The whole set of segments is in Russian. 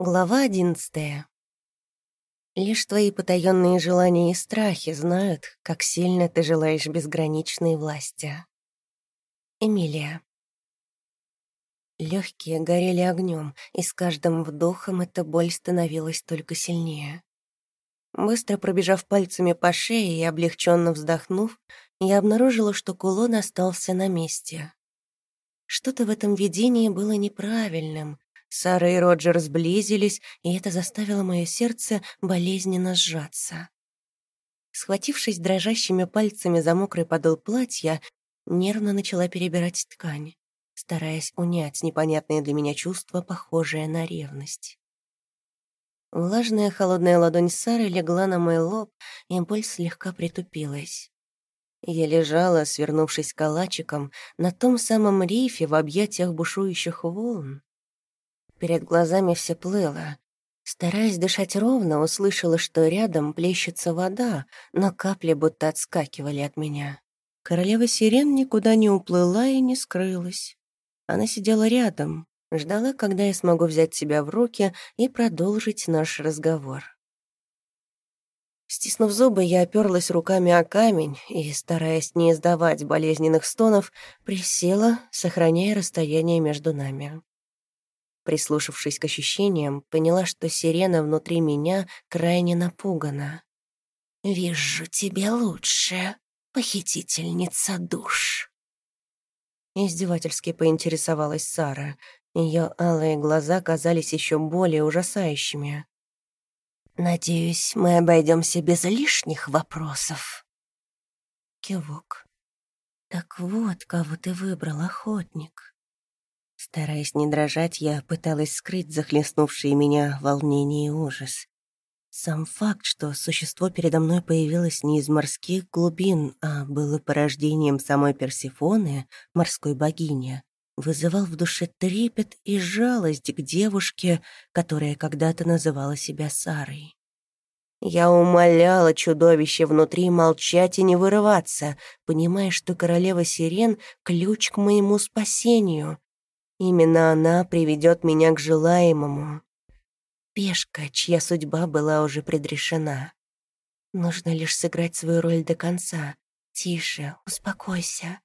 Глава одиннадцатая. Лишь твои потаенные желания и страхи знают, как сильно ты желаешь безграничной власти. Эмилия. Легкие горели огнем, и с каждым вдохом эта боль становилась только сильнее. Быстро пробежав пальцами по шее и облегченно вздохнув, я обнаружила, что кулон остался на месте. Что-то в этом видении было неправильным, Сара и Роджер сблизились, и это заставило мое сердце болезненно сжаться. Схватившись дрожащими пальцами за мокрый подол платья, нервно начала перебирать ткань, стараясь унять непонятные для меня чувства, похожие на ревность. Влажная холодная ладонь Сары легла на мой лоб, и боль слегка притупилась. Я лежала, свернувшись калачиком, на том самом рифе в объятиях бушующих волн, Перед глазами все плыло. Стараясь дышать ровно, услышала, что рядом плещется вода, но капли будто отскакивали от меня. Королева сирен никуда не уплыла и не скрылась. Она сидела рядом, ждала, когда я смогу взять себя в руки и продолжить наш разговор. Стиснув зубы, я оперлась руками о камень и, стараясь не издавать болезненных стонов, присела, сохраняя расстояние между нами. Прислушавшись к ощущениям, поняла, что сирена внутри меня крайне напугана. «Вижу тебя лучше, похитительница душ». Издевательски поинтересовалась Сара. Ее алые глаза казались еще более ужасающими. «Надеюсь, мы обойдемся без лишних вопросов». Кивок. «Так вот, кого ты выбрал, охотник. Стараясь не дрожать, я пыталась скрыть захлестнувшие меня волнение и ужас. Сам факт, что существо передо мной появилось не из морских глубин, а было порождением самой Персифоны, морской богини, вызывал в душе трепет и жалость к девушке, которая когда-то называла себя Сарой. Я умоляла чудовище внутри молчать и не вырываться, понимая, что королева сирен — ключ к моему спасению, Именно она приведет меня к желаемому. Пешка, чья судьба была уже предрешена. Нужно лишь сыграть свою роль до конца. Тише, успокойся.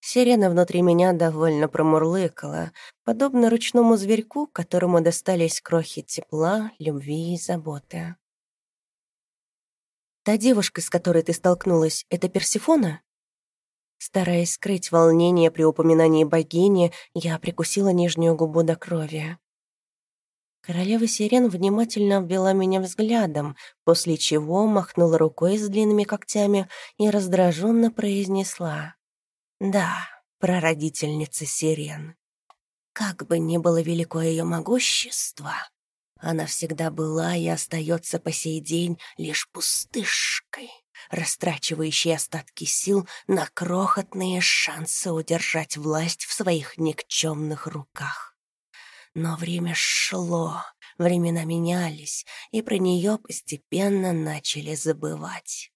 Сирена внутри меня довольно промурлыкала, подобно ручному зверьку, которому достались крохи тепла, любви и заботы. «Та девушка, с которой ты столкнулась, это Персифона?» Стараясь скрыть волнение при упоминании богини, я прикусила нижнюю губу до крови. Королева Сирен внимательно обвела меня взглядом, после чего махнула рукой с длинными когтями и раздраженно произнесла. «Да, прародительница Сирен. Как бы ни было велико ее могущество, она всегда была и остается по сей день лишь пустышкой» растрачивающий остатки сил на крохотные шансы удержать власть в своих никчемных руках. Но время шло, времена менялись, и про нее постепенно начали забывать.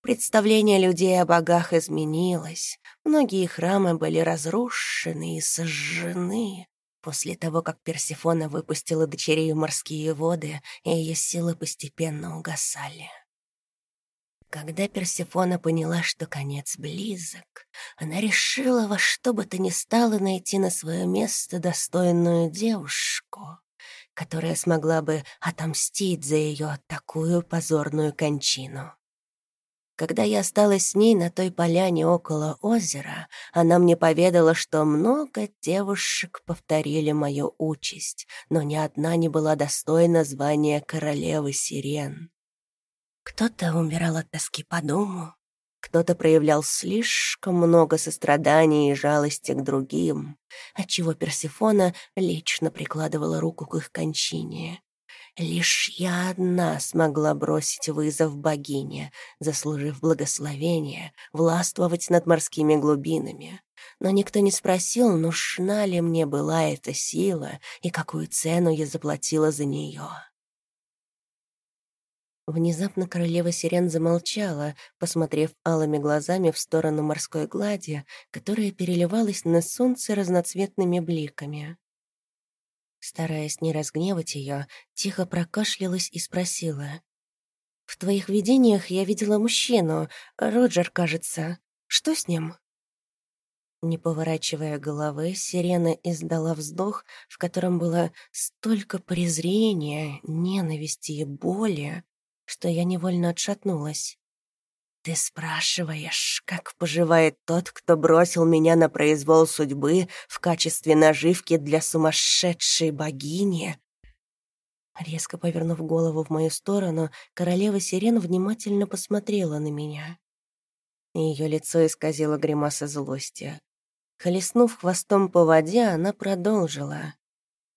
Представление людей о богах изменилось, многие храмы были разрушены и сожжены, после того, как Персифона выпустила дочерей в морские воды, ее силы постепенно угасали. Когда Персефона поняла, что конец близок, она решила во что бы то ни стало найти на свое место достойную девушку, которая смогла бы отомстить за ее такую позорную кончину. Когда я осталась с ней на той поляне около озера, она мне поведала, что много девушек повторили мою участь, но ни одна не была достойна звания королевы сирен. Кто-то умирал от тоски по дому, кто-то проявлял слишком много сострадания и жалости к другим, отчего Персифона лично прикладывала руку к их кончине. Лишь я одна смогла бросить вызов богине, заслужив благословение, властвовать над морскими глубинами. Но никто не спросил, нужна ли мне была эта сила и какую цену я заплатила за нее. Внезапно королева сирен замолчала, посмотрев алыми глазами в сторону морской глади, которая переливалась на солнце разноцветными бликами. Стараясь не разгневать ее, тихо прокашлялась и спросила. «В твоих видениях я видела мужчину, Роджер, кажется. Что с ним?» Не поворачивая головы, сирена издала вздох, в котором было столько презрения, ненависти и боли, что я невольно отшатнулась. «Ты спрашиваешь, как поживает тот, кто бросил меня на произвол судьбы в качестве наживки для сумасшедшей богини?» Резко повернув голову в мою сторону, королева сирен внимательно посмотрела на меня. Ее лицо исказило гримаса злости. Хлестнув хвостом по воде, она продолжила.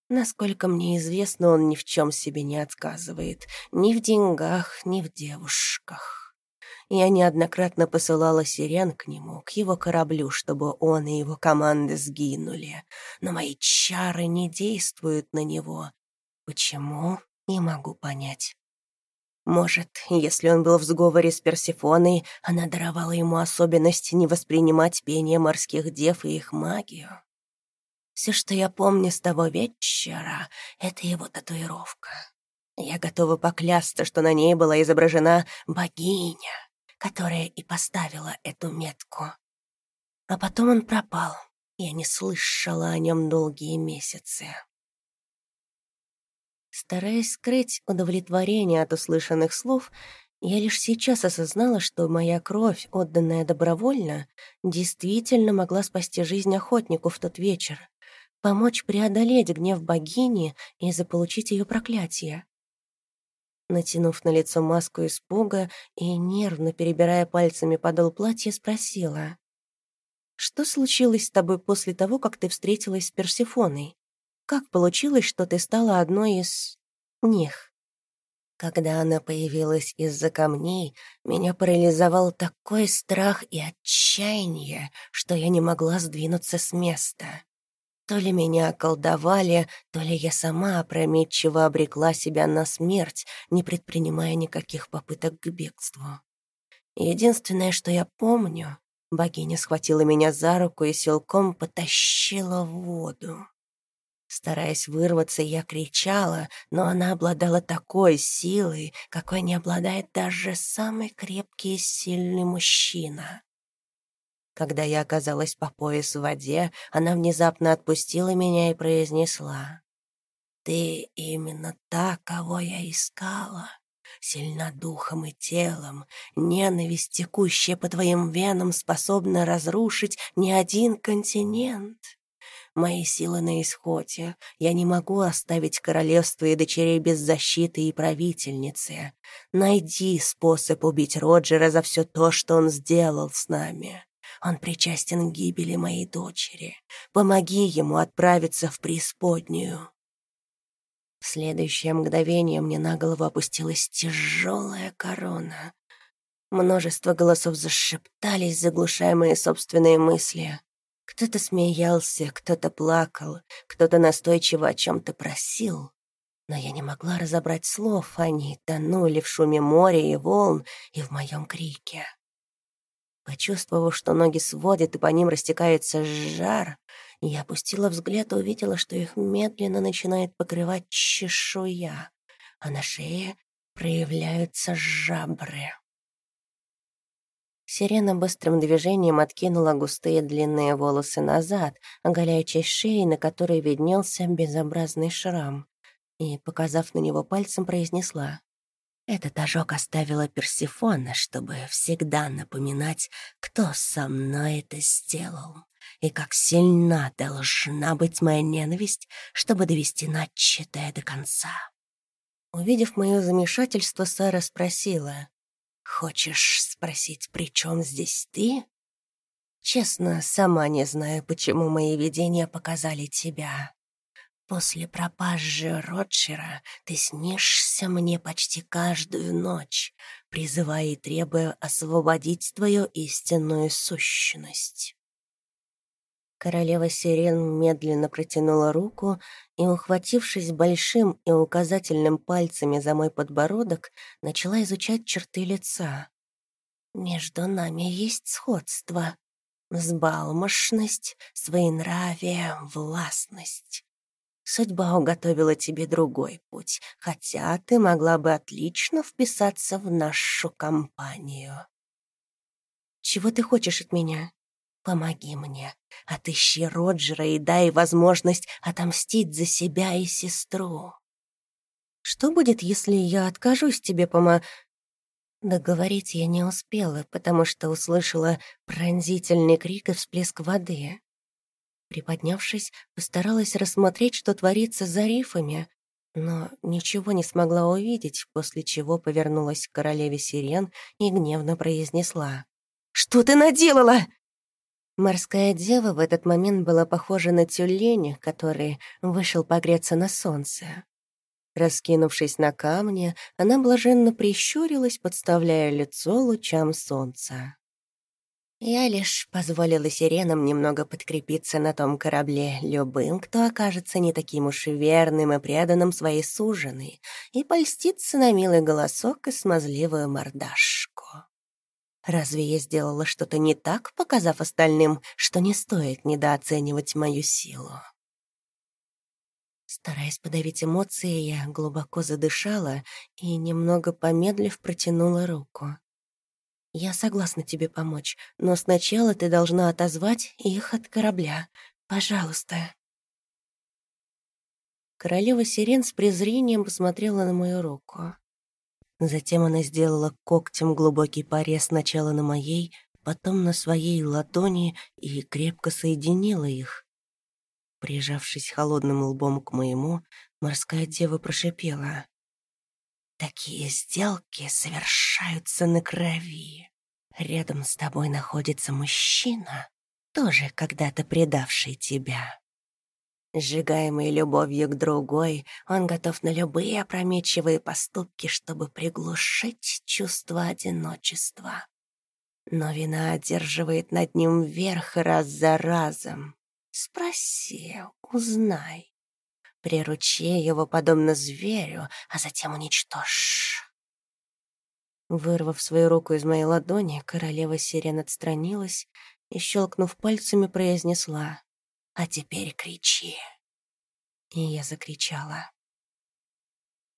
Насколько мне известно, он ни в чем себе не отказывает. Ни в деньгах, ни в девушках. Я неоднократно посылала сирен к нему, к его кораблю, чтобы он и его команды сгинули. Но мои чары не действуют на него. Почему? Не могу понять. Может, если он был в сговоре с Персифоной, она даровала ему особенность не воспринимать пение морских дев и их магию. Все, что я помню с того вечера, — это его татуировка. Я готова поклясться, что на ней была изображена богиня которая и поставила эту метку. А потом он пропал. Я не слышала о нем долгие месяцы. Стараясь скрыть удовлетворение от услышанных слов, я лишь сейчас осознала, что моя кровь, отданная добровольно, действительно могла спасти жизнь охотнику в тот вечер, помочь преодолеть гнев богини и заполучить ее проклятие. Натянув на лицо маску испуга и нервно перебирая пальцами подол платья, спросила. «Что случилось с тобой после того, как ты встретилась с Персифоной? Как получилось, что ты стала одной из... них?» Когда она появилась из-за камней, меня парализовал такой страх и отчаяние, что я не могла сдвинуться с места. То ли меня околдовали, то ли я сама опрометчиво обрекла себя на смерть, не предпринимая никаких попыток к бегству. Единственное, что я помню, богиня схватила меня за руку и силком потащила в воду. Стараясь вырваться, я кричала, но она обладала такой силой, какой не обладает даже самый крепкий и сильный мужчина. Когда я оказалась по пояс в воде, она внезапно отпустила меня и произнесла. «Ты именно та, кого я искала. Сильна духом и телом. Ненависть, текущая по твоим венам, способна разрушить не один континент». Мои силы на исходе. Я не могу оставить королевство и дочерей без защиты и правительницы. Найди способ убить Роджера за все то, что он сделал с нами. Он причастен к гибели моей дочери. Помоги ему отправиться в преисподнюю». В следующее мгновение мне на голову опустилась тяжелая корона. Множество голосов зашептались, заглушая мои собственные мысли. Кто-то смеялся, кто-то плакал, кто-то настойчиво о чем-то просил. Но я не могла разобрать слов, они тонули в шуме моря и волн и в моем крике. Почувствовав, что ноги сводят и по ним растекается жар, я опустила взгляд и увидела, что их медленно начинает покрывать чешуя, а на шее проявляются жабры. Сирена быстрым движением откинула густые длинные волосы назад, оголяя часть шеи, на которой виднелся безобразный шрам, и, показав на него пальцем, произнесла этот ожог оставила Персифона, чтобы всегда напоминать, кто со мной это сделал, и как сильна должна быть моя ненависть, чтобы довести начатое до конца. Увидев мое замешательство, Сара спросила, «Хочешь спросить, при чем здесь ты?» «Честно, сама не знаю, почему мои видения показали тебя. После пропажи Ротшера ты снишься мне почти каждую ночь, призывая и требуя освободить твою истинную сущность. Королева Сирен медленно протянула руку и, ухватившись большим и указательным пальцами за мой подбородок, начала изучать черты лица. «Между нами есть сходство. Взбалмошность, своенравие, властность. Судьба уготовила тебе другой путь, хотя ты могла бы отлично вписаться в нашу компанию. Чего ты хочешь от меня? Помоги мне, отыщи Роджера и дай возможность отомстить за себя и сестру. Что будет, если я откажусь тебе помо... Договорить я не успела, потому что услышала пронзительный крик и всплеск воды. Приподнявшись, постаралась рассмотреть, что творится за рифами, но ничего не смогла увидеть, после чего повернулась к королеве сирен и гневно произнесла. «Что ты наделала?» Морская дева в этот момент была похожа на тюленя, который вышел погреться на солнце. Раскинувшись на камне, она блаженно прищурилась, подставляя лицо лучам солнца. Я лишь позволила сиренам немного подкрепиться на том корабле любым, кто окажется не таким уж верным и преданным своей суженой, и польститься на милый голосок и смазливую мордашку. Разве я сделала что-то не так, показав остальным, что не стоит недооценивать мою силу? Стараясь подавить эмоции, я глубоко задышала и, немного помедлив, протянула руку. «Я согласна тебе помочь, но сначала ты должна отозвать их от корабля. Пожалуйста». Королева Сирен с презрением посмотрела на мою руку. Затем она сделала когтем глубокий порез сначала на моей, потом на своей ладони и крепко соединила их. Прижавшись холодным лбом к моему, морская дева прошипела. Такие сделки совершаются на крови. Рядом с тобой находится мужчина, тоже когда-то предавший тебя. Сжигаемый любовью к другой, он готов на любые опрометчивые поступки, чтобы приглушить чувство одиночества. Но вина одерживает над ним верх раз за разом. Спроси, узнай. Приручи его подобно зверю, а затем уничтожь. Вырвав свою руку из моей ладони, королева сирен отстранилась и, щелкнув пальцами, произнесла «А теперь кричи». И я закричала.